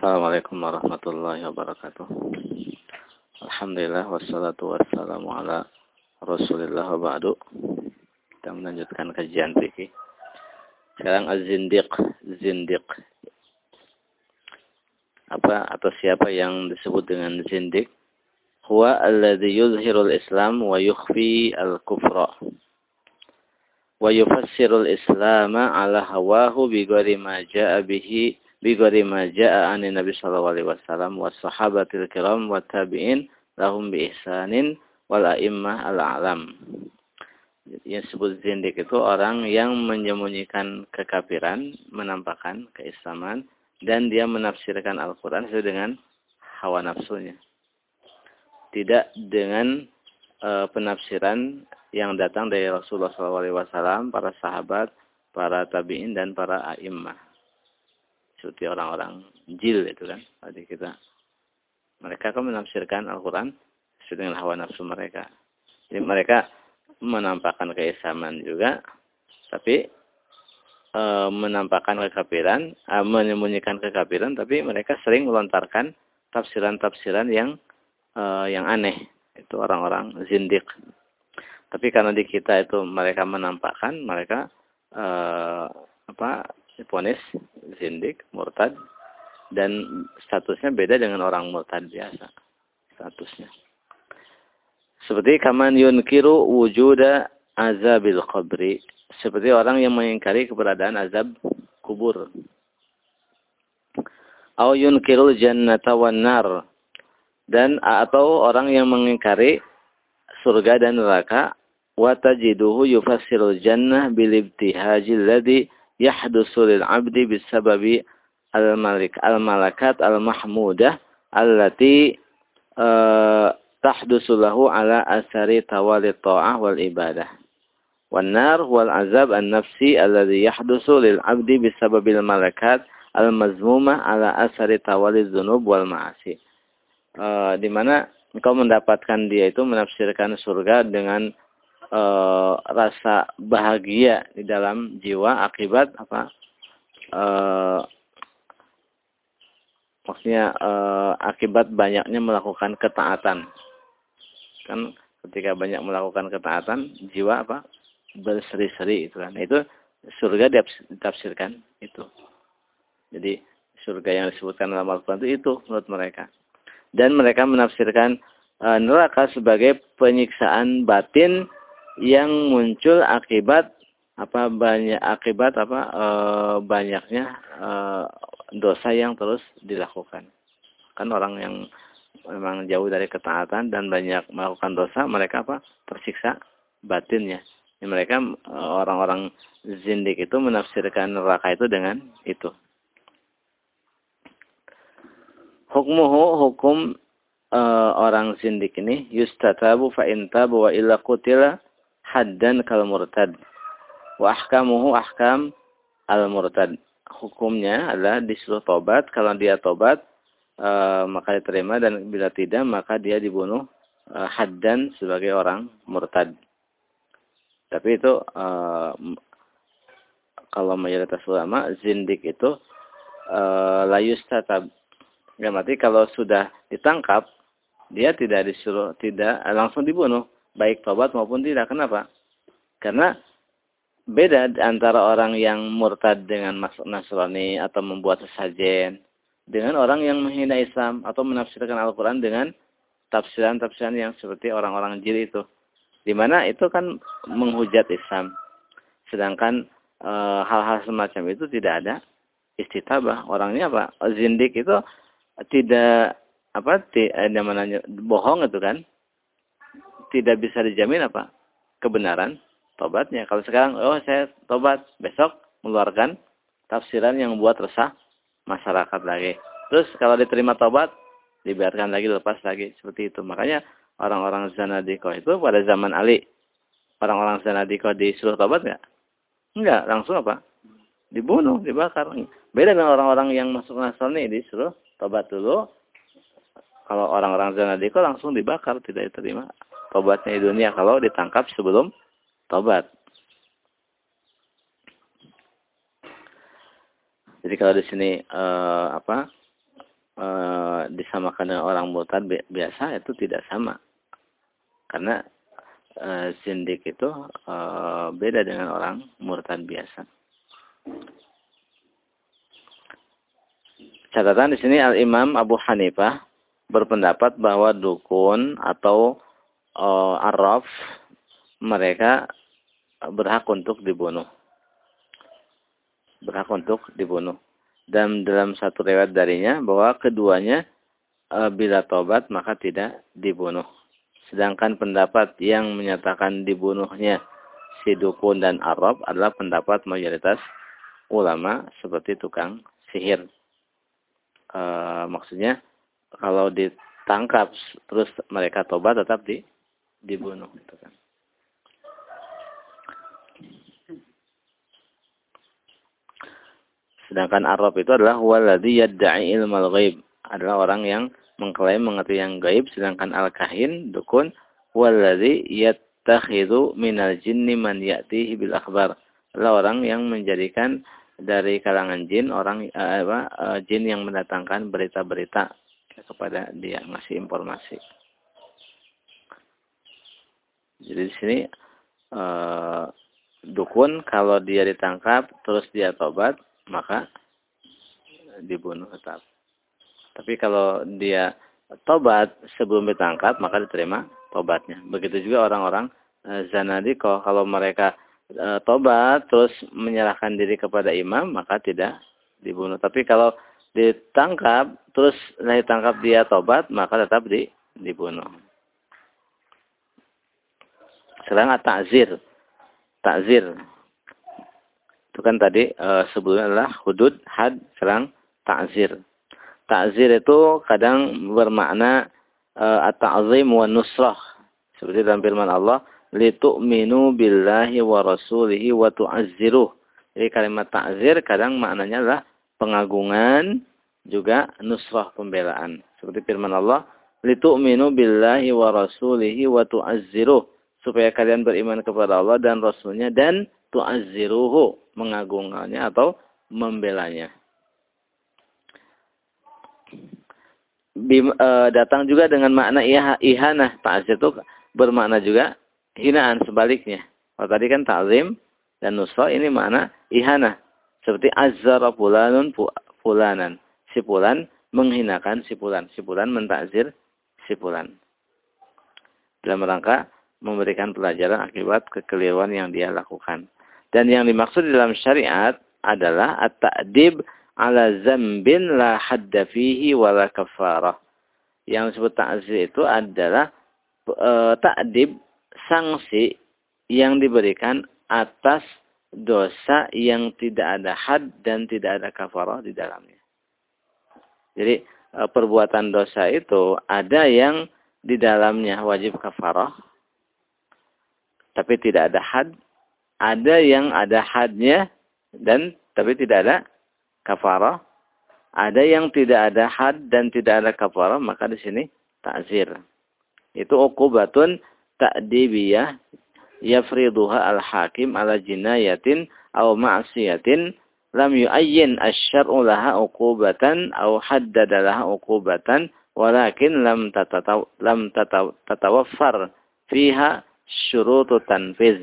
Assalamualaikum warahmatullahi wabarakatuh. Alhamdulillah wassalatu wassalamu ala Rasulillah wa ba'du. Kita melanjutkan kajian fikih. Sekarang az-zindiq, zindiq. Apa atau siapa yang disebut dengan zindiq? Huwa alladhi yuzhirul Islam wa yukhfi al-kufra. Wa yufassirul Islam ala hawahu bi ma ja'a bihi bigori ma ja'a ani Nabi sallallahu alaihi wasallam was sahabatil kiram wa tabi'in lahum bi ihsanin al a'lam. Yang disebut zindik itu orang yang menyembunyikan kekafiran, menampakkan keislaman dan dia menafsirkan Al-Qur'an sesuai dengan hawa nafsunya. Tidak dengan e, penafsiran yang datang dari Rasulullah SAW, para sahabat, para tabi'in dan para a'immah seperti orang-orang jil itu kan. Tadi kita mereka kan menafsirkan Al-Quran sesuai dengan hawa nafsu mereka. Jadi mereka menampakkan keislaman juga tapi e, menampakkan kekafiran e, menyembunyikan kekafiran tapi mereka sering melontarkan tafsiran-tafsiran yang e, yang aneh. Itu orang-orang zindik tapi karena di kita itu mereka menampakkan mereka e, apa ponis zindik, murtad dan statusnya beda dengan orang murtad biasa statusnya. Seperti kaman yunkiru wujuda azabil qabri. Seperti orang yang mengingkari keberadaan azab kubur. Au yunkirul jannata wan nar. Dan atau orang yang mengingkari surga dan neraka wa tajiduhu yufassirul jannah bil ibtihajil ladzi yahdusu lil abdi bisababi al-malik al-malakat al-mahmudah allati uh, tahdusu lahu ala asari tawali ta'ah wal ibadah. Wan nar wal azab an-nafsi alladhi yahdusu lil abdi bisababil malakat al-mazmumah ala asari tawali dzunub wal ma'asi. Uh, di mana engkau mendapatkan dia itu menafsirkan surga dengan uh, rasa bahagia di dalam jiwa akibat apa? Uh, maksudnya uh, akibat banyaknya melakukan ketaatan. Kan ketika banyak melakukan ketaatan jiwa apa? Berseri-seri itu kan. Itu surga ditafsirkan itu. Jadi surga yang disebutkan dalam Al-Quran itu, itu menurut mereka. Dan mereka menafsirkan uh, neraka sebagai penyiksaan batin yang muncul akibat apa banyak akibat apa e, banyaknya e, dosa yang terus dilakukan. Kan orang yang memang jauh dari ketaatan dan banyak melakukan dosa, mereka apa? tersiksa batinnya. Ya, mereka orang-orang zindik itu menafsirkan neraka itu dengan itu. Hukmuhu hukum e, orang zindik ini yustatabu fa intabu wa illa qutila haddan kal murtad. Wa ahkamuhu ahkam al murtad. Hukumnya adalah disuruh tobat. Kalau dia tobat, e, maka diterima. Dan bila tidak, maka dia dibunuh e, haddan sebagai orang murtad. Tapi itu e, kalau mayoritas ulama, zindik itu e, layus tatab. Ya, berarti kalau sudah ditangkap, dia tidak disuruh, tidak langsung dibunuh baik tobat maupun tidak. Kenapa? Karena beda antara orang yang murtad dengan Nasrani atau membuat sesajen dengan orang yang menghina Islam atau menafsirkan Al-Quran dengan tafsiran-tafsiran yang seperti orang-orang jil itu. Di mana itu kan menghujat Islam. Sedangkan e, hal-hal e, semacam itu tidak ada istitabah. Orangnya apa? Zindik itu tidak apa? Tidak, namanya bohong itu kan tidak bisa dijamin apa? Kebenaran tobatnya. Kalau sekarang, oh saya tobat, besok mengeluarkan tafsiran yang membuat resah masyarakat lagi. Terus kalau diterima tobat, dibiarkan lagi, lepas lagi. Seperti itu. Makanya orang-orang Zanadiko itu pada zaman Ali, orang-orang Zanadiko disuruh tobat nggak? Enggak, langsung apa? Dibunuh, dibakar. Beda dengan orang-orang yang masuk Nasrani disuruh tobat dulu. Kalau orang-orang Zanadiko langsung dibakar, tidak diterima tobatnya di dunia kalau ditangkap sebelum tobat. Jadi kalau di sini uh, apa e, disamakan dengan orang murtad biasa itu tidak sama. Karena sindik itu e, beda dengan orang murtad biasa. Catatan di sini Al Imam Abu Hanifah berpendapat bahwa dukun atau e, araf mereka berhak untuk dibunuh. Berhak untuk dibunuh. Dan dalam satu riwayat darinya bahwa keduanya e, bila tobat maka tidak dibunuh. Sedangkan pendapat yang menyatakan dibunuhnya si dukun dan Arab adalah pendapat mayoritas ulama seperti tukang sihir e, maksudnya kalau ditangkap terus mereka tobat tetap di dibunuh gitu kan. Sedangkan Arab itu adalah waladhi yadda'i ilmal ghaib. Adalah orang yang mengklaim mengerti yang gaib. Sedangkan al-kahin, dukun, waladhi yattakhidhu minal jinni man ya'tihi bil akhbar. Adalah orang yang menjadikan dari kalangan jin orang uh, apa, uh, jin yang mendatangkan berita-berita kepada dia ngasih informasi. Jadi di sini uh, dukun kalau dia ditangkap terus dia tobat maka dibunuh tetap. Tapi kalau dia tobat sebelum ditangkap maka diterima tobatnya. Begitu juga orang-orang uh, zanadiko kalau mereka e, tobat terus menyerahkan diri kepada imam maka tidak dibunuh. Tapi kalau ditangkap terus ditangkap dia tobat maka tetap di, dibunuh. Sekarang takzir. Takzir. Itu kan tadi e, sebelumnya adalah hudud, had, serang takzir. Takzir itu kadang bermakna e, at-ta'zim wa nusrah. Seperti dalam firman Allah, litu'minu billahi wa rasulihi wa tu'azziruh. Jadi kalimat ta'zir kadang maknanya adalah pengagungan juga nusrah pembelaan. Seperti firman Allah, litu'minu billahi wa rasulihi wa tu'azziruh. Supaya kalian beriman kepada Allah dan Rasulnya dan tu'azziruhu. Mengagungkannya atau membelanya. Bim, e, datang juga dengan makna ihanah. Ta'zir itu bermakna juga hinaan sebaliknya. Kalau tadi kan ta'zim dan nusra ini makna ihana. Seperti azzara fulanun fulanan. Si fulan menghinakan si fulan. Si fulan mentakzir si fulan. Dalam rangka memberikan pelajaran akibat kekeliruan yang dia lakukan. Dan yang dimaksud dalam syariat adalah at-ta'dib ala zambin la hadda fihi wa la kafarah. Yang disebut ta'zir itu adalah e, ta'dib sanksi yang diberikan atas dosa yang tidak ada had dan tidak ada kafarah di dalamnya. Jadi e, perbuatan dosa itu ada yang di dalamnya wajib kafarah, tapi tidak ada had. Ada yang ada hadnya dan tapi tidak ada kafarah. Ada yang tidak ada had dan tidak ada kafarah, maka di sini takzir. Itu ukubatun ta'dibiyah yafriduha al-hakim ala jinayatin aw ma'siyatin lam yu'ayyin asy-syar'u laha uqubatan aw haddada laha uqubatan walakin lam lam tatawaffar fiha syurutu tanfiz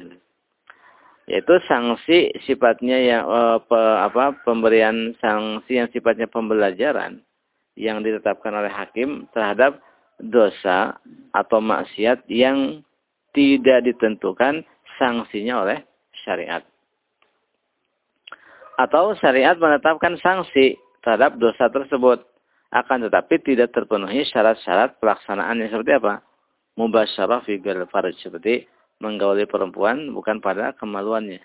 yaitu sanksi sifatnya yang eh, apa pemberian sanksi yang sifatnya pembelajaran yang ditetapkan oleh hakim terhadap dosa atau maksiat yang tidak ditentukan sanksinya oleh syariat. Atau syariat menetapkan sanksi terhadap dosa tersebut. Akan tetapi tidak terpenuhi syarat-syarat pelaksanaannya seperti apa? Mubasyarah figur farj. Seperti menggauli perempuan bukan pada kemaluannya.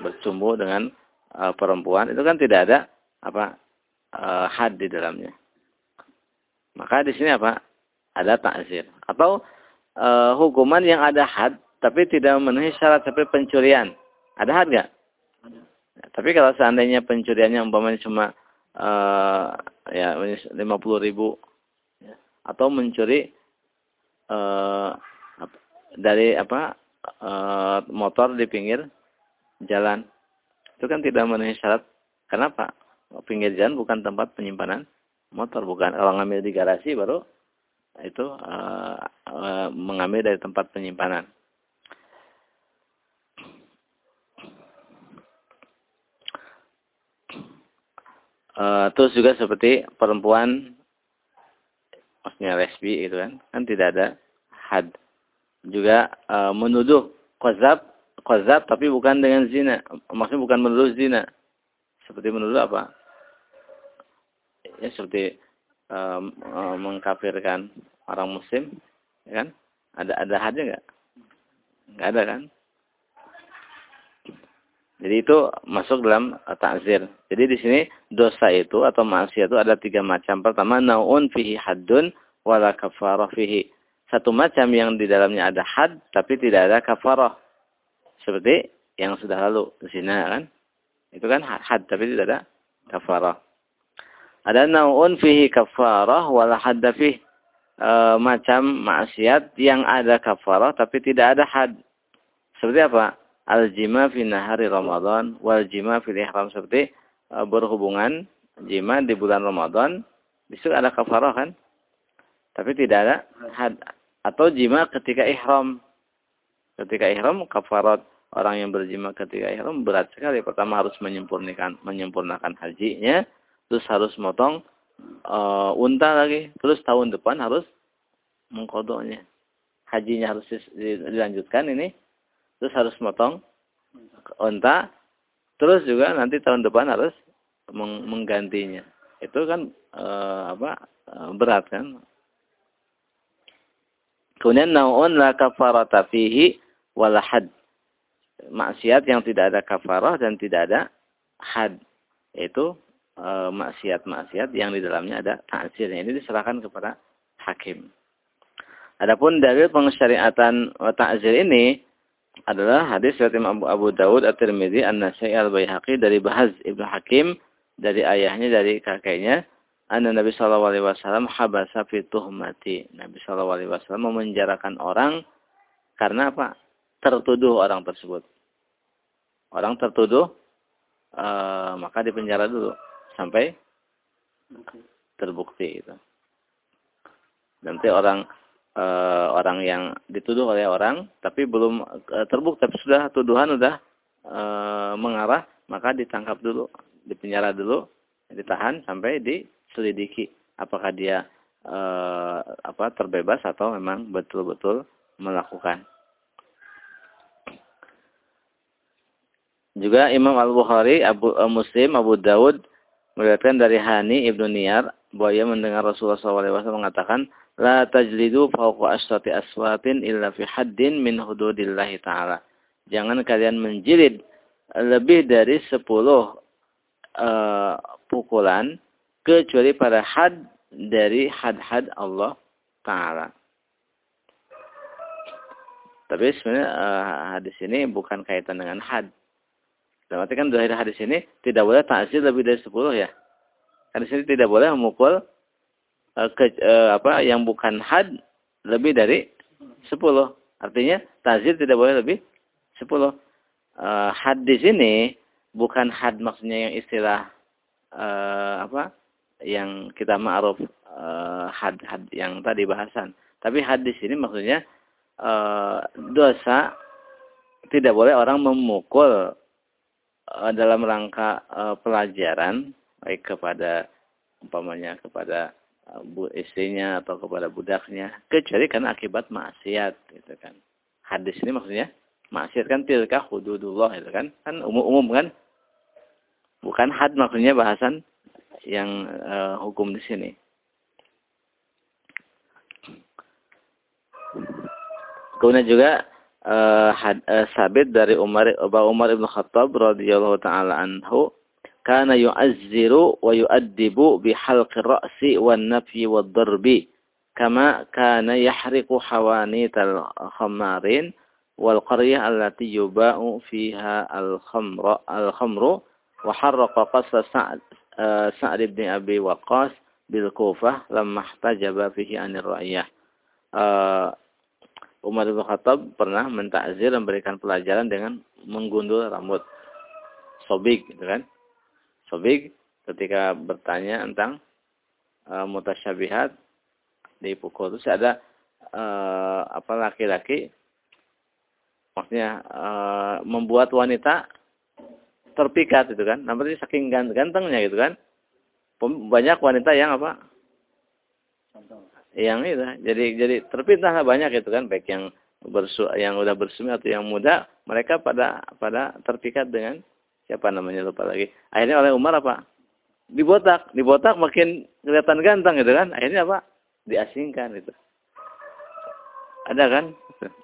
Bercumbu dengan uh, perempuan itu kan tidak ada apa uh, had di dalamnya. Maka di sini apa? Ada takzir. Atau uh, hukuman yang ada had tapi tidak memenuhi syarat seperti pencurian. Ada had nggak? Ya, tapi kalau seandainya pencuriannya umpamanya cuma uh, ya lima puluh ribu ya, atau mencuri uh, dari apa uh, motor di pinggir jalan itu kan tidak memenuhi syarat. Kenapa? Pinggir jalan bukan tempat penyimpanan motor bukan kalau ngambil di garasi baru itu uh, uh, mengambil dari tempat penyimpanan. Uh, terus juga seperti perempuan maksudnya lesbi itu kan. Kan tidak ada had. Juga uh, menuduh kozab kozab tapi bukan dengan zina. Maksudnya bukan menuduh zina. Seperti menuduh apa? Ya seperti um, um, mengkafirkan orang muslim ya kan? Ada ada hadnya nggak? Nggak ada kan jadi itu masuk dalam uh, takzir jadi di sini dosa itu atau maksiat itu ada tiga macam pertama naun fihi haddun wala kafarah fihi satu macam yang di dalamnya ada had tapi tidak ada kafarah seperti yang sudah lalu zina kan itu kan had tapi tidak ada kafarah ada naun fihi kafarah wala hadda fih. E, macam maksiat yang ada kafarah tapi tidak ada had. Seperti apa? Al-jima fi nahari Ramadan wal jima fi ihram seperti e, berhubungan jima di bulan Ramadan. Di situ ada kafarah kan? Tapi tidak ada had. Atau jima ketika ihram. Ketika ihram kafarat orang yang berjima ketika ihram berat sekali. Pertama harus menyempurnakan menyempurnakan hajinya terus harus motong uh, unta lagi, terus tahun depan harus mengkodoknya. Hajinya harus dilanjutkan ini, terus harus motong unta, terus juga nanti tahun depan harus meng menggantinya. Itu kan uh, apa uh, berat kan. Kemudian naun la kafarata fihi wala had. Maksiat yang tidak ada kafarah dan tidak ada had. Itu Eh, maksiat-maksiat yang di dalamnya ada ta'zir. Ini diserahkan kepada hakim. Adapun dalil pengsyariatan ta'zir ini adalah hadis dari Abu, Abu Dawud At-Tirmidzi An-Nasai Al-Baihaqi dari Bahaz Ibnu Hakim dari ayahnya dari kakeknya Anna Nabi sallallahu alaihi wasallam habasa fi tuhmati. Nabi sallallahu alaihi wasallam memenjarakan orang karena apa? Tertuduh orang tersebut. Orang tertuduh uh, maka dipenjara dulu sampai terbukti itu. Nanti orang e, orang yang dituduh oleh orang tapi belum e, terbukti tapi sudah tuduhan sudah e, mengarah maka ditangkap dulu, dipenjara dulu, ditahan sampai diselidiki apakah dia apa terbebas atau memang betul-betul melakukan. Juga Imam Al-Bukhari, Abu Muslim, Abu Dawud meriwayatkan dari Hani ibnu Niyar bahwa ia mendengar Rasulullah SAW mengatakan la tajlidu fawqa asyrati aswatin illa fi haddin min hududillahi ta'ala. Jangan kalian menjilid lebih dari sepuluh uh, pukulan kecuali pada had dari had-had Allah Ta'ala. Tapi sebenarnya uh, hadis ini bukan kaitan dengan had. Dalam kan dari hadis ini tidak boleh takzir lebih dari 10 ya. Hadis ini tidak boleh memukul uh, ke, uh, apa yang bukan had lebih dari 10. Artinya takzir tidak boleh lebih 10. Uh, had di sini bukan had maksudnya yang istilah uh, apa yang kita ma'ruf uh, had had yang tadi bahasan. Tapi had di sini maksudnya uh, dosa tidak boleh orang memukul dalam rangka pelajaran baik kepada umpamanya kepada uh, bu istrinya atau kepada budaknya kecuali karena akibat maksiat gitu kan. Hadis ini maksudnya maksiat kan tilka hududullah itu kan. Kan umum-umum kan. Bukan had maksudnya bahasan yang uh, hukum di sini. Kemudian juga uh, had, uh, sabit dari Umar Umar Ibn Khattab radhiyallahu taala anhu kana yu'azziru wa yu'addibu bihalqi ra'si wan nafyi wad darbi kama kana yahriqu hawanital khamarin wal qaryah allati yuba'u fiha al khamra al khamru wa harraqa qasa Sa'd uh, Sa'd ibn Abi Waqqas bil Kufah lamma ihtajaba fihi anir ra'iyah uh, Umar bin Khattab pernah mentakzir memberikan pelajaran dengan menggundul rambut. Sobik, gitu kan. Sobik ketika bertanya tentang uh, mutasyabihat dipukul. Terus ada uh, apa laki-laki maksudnya uh, membuat wanita terpikat itu kan. Namanya saking gantengnya gitu kan. Banyak wanita yang apa? Yang itu. Jadi jadi terpintah banyak itu kan baik yang bersu yang udah bersumi atau yang muda, mereka pada pada terpikat dengan siapa namanya lupa lagi. Akhirnya oleh Umar apa? Dibotak, dibotak makin kelihatan ganteng gitu kan. Akhirnya apa? Diasingkan itu. Ada kan?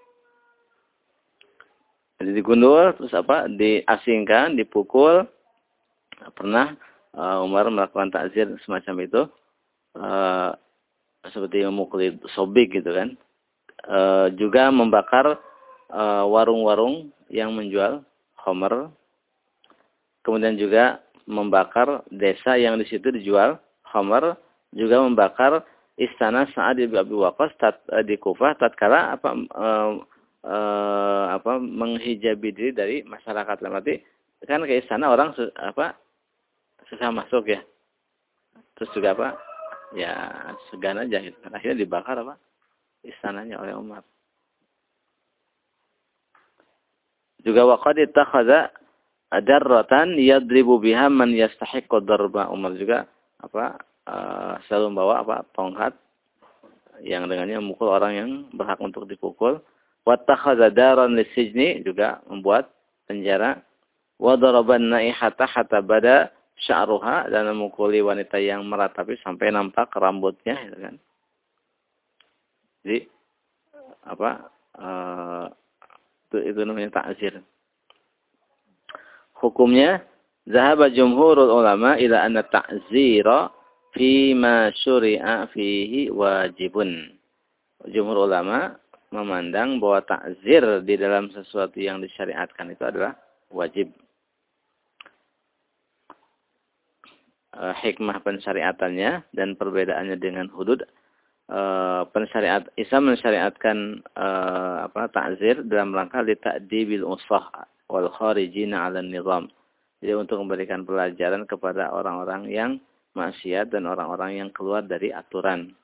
Jadi digundul terus apa? Diasingkan, dipukul. Pernah uh, Umar melakukan takzir semacam itu. Uh, seperti memukul sobik gitu kan. Uh, juga membakar warung-warung uh, yang menjual homer. Kemudian juga membakar desa yang di situ dijual homer. Juga membakar istana Sa'ad bin Abi Waqqas di Kufah tatkala apa uh, uh, apa menghijabi diri dari masyarakat. Dalam arti kan ke sana orang apa susah masuk ya. Terus juga apa ya segan aja gitu. Akhirnya dibakar apa istananya oleh Umar. Juga waqad ittakhadha adarratan yadribu biha man yastahiqqu darba Umar juga apa uh, selalu membawa apa tongkat yang dengannya memukul orang yang berhak untuk dipukul Wattakhadha daran lisijni juga membuat penjara. Wa daraban naihata hatta bada sya'ruha dan memukuli wanita yang meratapi sampai nampak rambutnya gitu kan. Jadi apa uh, itu, itu namanya takzir. Hukumnya zahaba jumhurul ulama ila anna ta'zira fi ma syuri'a fihi wajibun. Jumhur ulama memandang bahwa takzir di dalam sesuatu yang disyariatkan itu adalah wajib. E, hikmah pensyariatannya dan perbedaannya dengan hudud e, pensyariat Islam mensyariatkan e, apa takzir dalam rangka li ta'dibil usah wal kharijina 'ala nizam. Jadi untuk memberikan pelajaran kepada orang-orang yang maksiat dan orang-orang yang keluar dari aturan.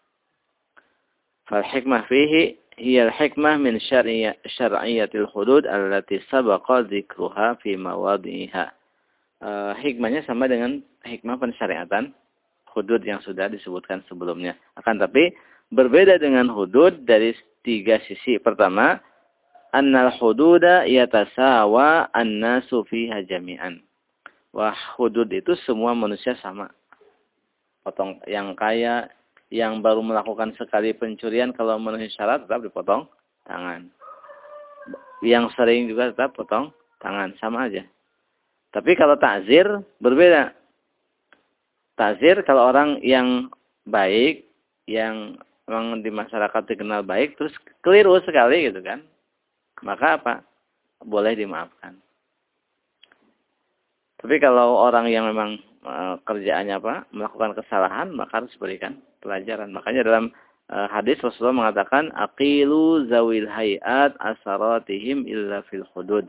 Fal hikmah fihi hiya al-hikmah min syar'iyatil hudud allati sabaqa dzikruha fi mawadhiha. Uh, hikmahnya sama dengan hikmah pensyariatan hudud yang sudah disebutkan sebelumnya. Akan tapi berbeda dengan hudud dari tiga sisi. Pertama, annal hududa yatasawa annasu fiha jami'an. Wah, hudud itu semua manusia sama. Potong yang kaya, yang baru melakukan sekali pencurian kalau memenuhi syarat tetap dipotong tangan. Yang sering juga tetap potong tangan, sama aja. Tapi kalau takzir berbeda. Takzir kalau orang yang baik, yang memang di masyarakat dikenal baik, terus keliru sekali gitu kan. Maka apa? Boleh dimaafkan. Tapi kalau orang yang memang Eh, kerjaannya apa? Melakukan kesalahan, maka harus berikan pelajaran. Makanya dalam uh, hadis Rasulullah mengatakan aqilu zawil hayat asaratihim illa fil hudud.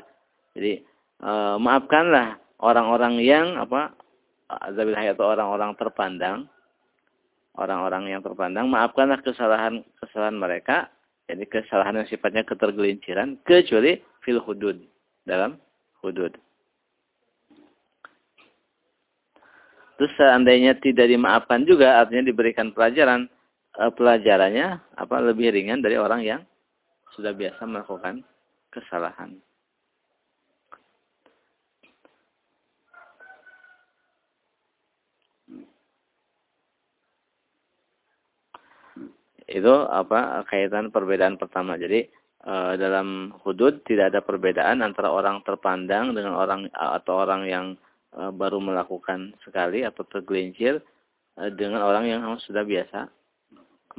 Jadi uh, maafkanlah orang-orang yang apa? Zawil hayat atau orang-orang terpandang. Orang-orang yang terpandang, maafkanlah kesalahan-kesalahan mereka. Jadi kesalahan yang sifatnya ketergelinciran kecuali fil hudud dalam hudud. Terus seandainya tidak dimaafkan juga, artinya diberikan pelajaran, eh, pelajarannya apa lebih ringan dari orang yang sudah biasa melakukan kesalahan. Itu apa kaitan perbedaan pertama. Jadi eh, dalam hudud tidak ada perbedaan antara orang terpandang dengan orang atau orang yang Eh, baru melakukan sekali atau tergelincir eh, dengan orang yang sudah biasa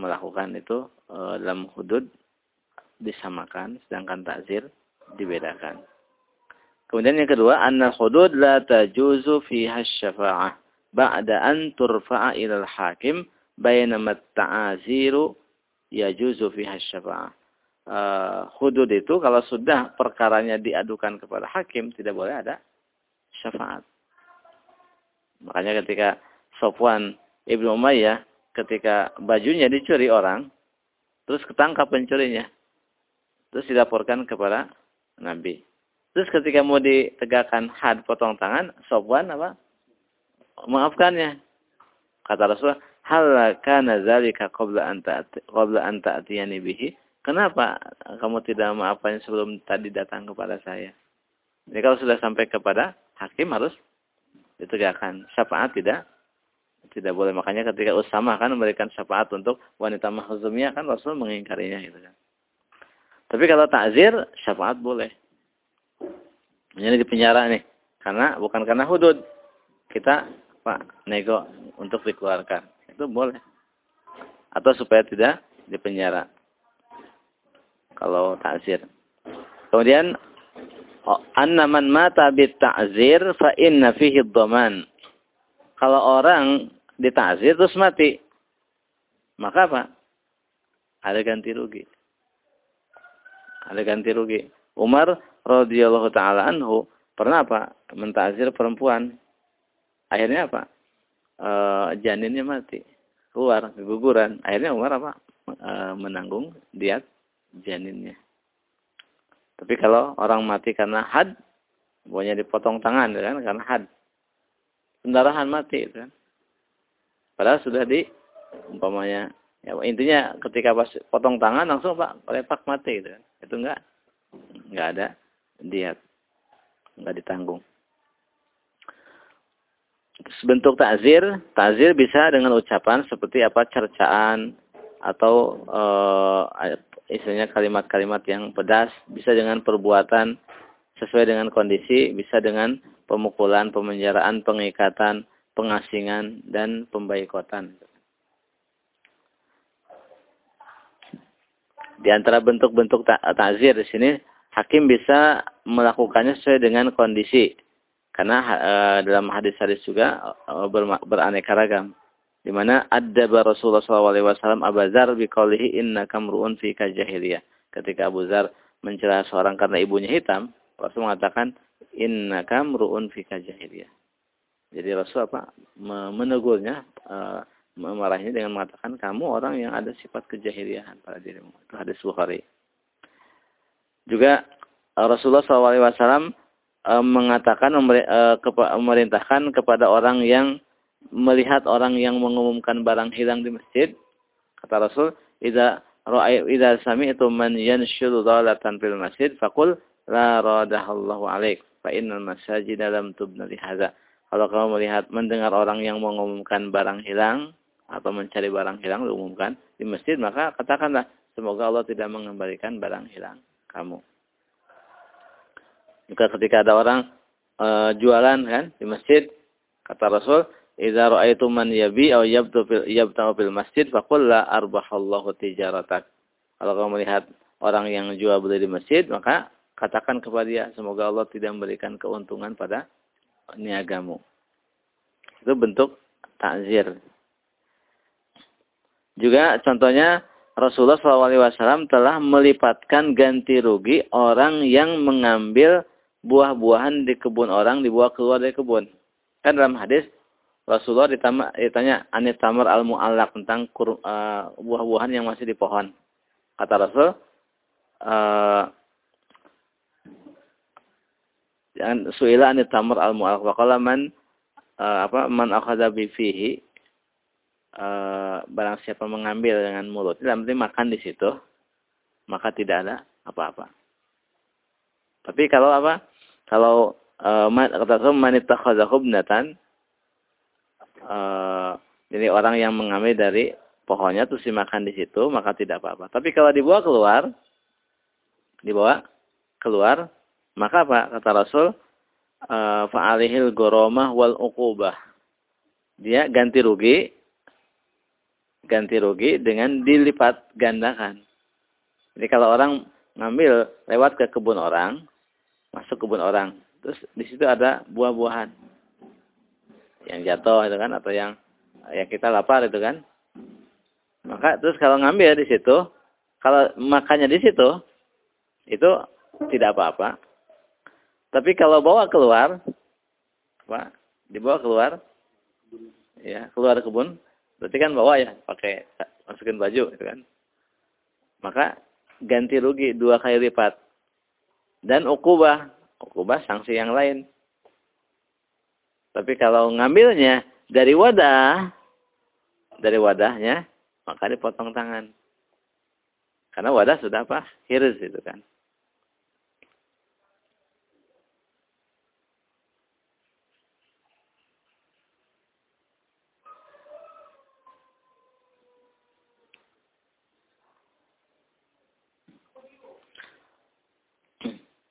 melakukan itu eh, dalam hudud disamakan sedangkan takzir dibedakan. Kemudian yang kedua, anna hudud la tajuzu fiha syafa'ah ba'da an turfa'a ila al-hakim bainama ta'aziru yajuzu fiha syafa'ah. Uh, hudud itu kalau sudah perkaranya diadukan kepada hakim tidak boleh ada syafaat. Makanya ketika Sofwan Ibnu Umayyah ketika bajunya dicuri orang, terus ketangkap pencurinya. Terus dilaporkan kepada Nabi. Terus ketika mau ditegakkan had potong tangan, Sofwan apa? Maafkannya. Kata Rasulullah, hal kana zalika qabla an qabla an ta'tiyani bihi? Kenapa kamu tidak maafkannya sebelum tadi datang kepada saya? Jadi kalau sudah sampai kepada hakim harus ditegakkan. Syafaat tidak tidak boleh. Makanya ketika Usama kan memberikan syafaat untuk wanita mahzumiyah kan Rasul mengingkarinya gitu kan. Tapi kalau takzir syafaat boleh. Ini di penjara nih. Karena bukan karena hudud. Kita Pak nego untuk dikeluarkan. Itu boleh. Atau supaya tidak dipenjara. Kalau takzir. Kemudian anna man mata bit ta'zir fa inna fihi dhaman. Kalau orang ditakzir terus mati, maka apa? Ada ganti rugi. Ada ganti rugi. Umar radhiyallahu taala anhu pernah apa? Mentakzir perempuan Akhirnya apa? E, janinnya mati. Keluar, keguguran. Akhirnya Umar apa? E, menanggung diat janinnya. Tapi kalau orang mati karena had, pokoknya dipotong tangan kan karena had. Pendarahan mati kan. Padahal sudah di umpamanya ya intinya ketika pas potong tangan langsung Pak lepak mati gitu kan. Itu enggak enggak ada diat. Enggak ditanggung bentuk takzir, takzir bisa dengan ucapan seperti apa cercaan atau e, istilahnya kalimat-kalimat yang pedas, bisa dengan perbuatan sesuai dengan kondisi, bisa dengan pemukulan, pemenjaraan, pengikatan, pengasingan dan pembaikotan. Di antara bentuk-bentuk takzir di sini hakim bisa melakukannya sesuai dengan kondisi karena uh, dalam hadis-hadis juga uh, ber, beraneka ragam. Di mana ada Rasulullah SAW Abu Zar biqaulihi inna kamruun fi jahiliyah. Ketika Abu Zar mencela seorang karena ibunya hitam, Rasul mengatakan inna kamruun fi jahiliyah. Jadi Rasul apa? menegurnya, uh, memarahinya dengan mengatakan kamu orang yang ada sifat kejahiliahan pada dirimu. Itu hadis Bukhari. Juga Rasulullah SAW e, mengatakan e, kepa, memerintahkan kepada orang yang melihat orang yang mengumumkan barang hilang di masjid. Kata Rasul idza ra'a idza sami'tu man yanshudu dhalatan fil masjid faqul la radahallahu alaik fa innal masajida lam tubna li hadza kalau kamu melihat mendengar orang yang mengumumkan barang hilang atau mencari barang hilang diumumkan di masjid maka katakanlah semoga Allah tidak mengembalikan barang hilang kamu maka ketika ada orang e, jualan kan di masjid, kata Rasul, "Idza ra'aitu man yabi aw yabtu fil yabta'u fil masjid faqul la arbahallahu tijaratak." Kalau kamu melihat orang yang jual beli di masjid, maka katakan kepada dia, semoga Allah tidak memberikan keuntungan pada niagamu. Itu bentuk takzir. Juga contohnya Rasulullah SAW telah melipatkan ganti rugi orang yang mengambil buah-buahan di kebun orang dibawa keluar dari kebun. Kan dalam hadis Rasulullah ditanya, ditanya anit tamar al muallak tentang uh, buah-buahan yang masih di pohon. Kata Rasul, uh, suila anit tamar al muallak wa man uh, apa man akhadha bi fihi uh, barang siapa mengambil dengan mulut. Dalam arti makan di situ, maka tidak ada apa-apa. Tapi kalau apa? Kalau uh, kata Rasul man ittakhadha hubnatan uh, jadi orang yang mengambil dari pohonnya terus dimakan di situ maka tidak apa-apa. Tapi kalau dibawa keluar dibawa keluar maka apa kata Rasul uh, fa'alihil goromah wal uqubah. Dia ganti rugi ganti rugi dengan dilipat gandakan. Jadi kalau orang ngambil lewat ke kebun orang, masuk kebun orang. Terus di situ ada buah-buahan yang jatuh itu kan atau yang yang kita lapar itu kan. Maka terus kalau ngambil di situ, kalau makannya di situ, itu tidak apa-apa. Tapi kalau bawa keluar, apa? Dibawa keluar, ya keluar kebun, Berarti kan bawa ya, pakai masukin baju gitu kan. Maka ganti rugi dua kali lipat. Dan ukubah, ukubah sanksi yang lain. Tapi kalau ngambilnya dari wadah, dari wadahnya, maka dipotong tangan. Karena wadah sudah apa? Hirs itu kan.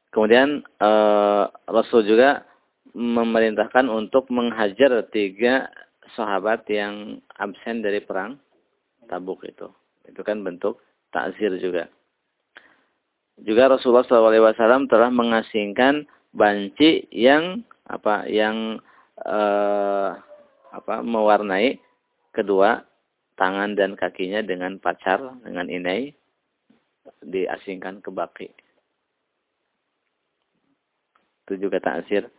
Kemudian uh, Rasul juga memerintahkan untuk menghajar tiga sahabat yang absen dari perang Tabuk itu. Itu kan bentuk takzir juga. Juga Rasulullah SAW telah mengasingkan banci yang apa yang uh, apa mewarnai kedua tangan dan kakinya dengan pacar dengan inai diasingkan ke baki itu juga takzir.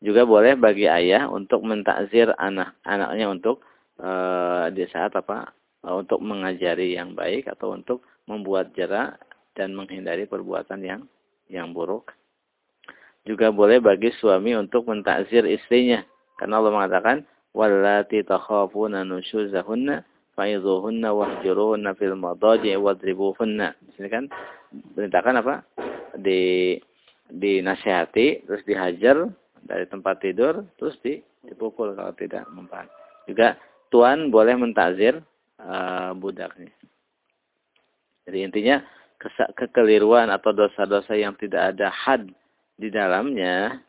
Juga boleh bagi ayah untuk mentakzir anak-anaknya untuk e, di saat apa e, untuk mengajari yang baik atau untuk membuat jarak dan menghindari perbuatan yang yang buruk. Juga boleh bagi suami untuk mentakzir istrinya. Karena Allah mengatakan, "Wallati takhafuna nusyuzahunna fa'idhuhunna wahjuruhunna fil madaji wadribuhunna." Sini kan perintahkan apa? Di dinasihati, terus dihajar dari tempat tidur, terus dipukul kalau tidak mempan. Juga tuan boleh mentazir uh, budaknya. Jadi intinya kekeliruan atau dosa-dosa yang tidak ada had di dalamnya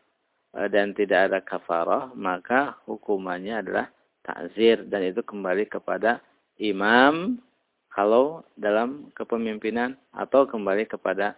uh, dan tidak ada kafarah, maka hukumannya adalah takzir dan itu kembali kepada imam kalau dalam kepemimpinan atau kembali kepada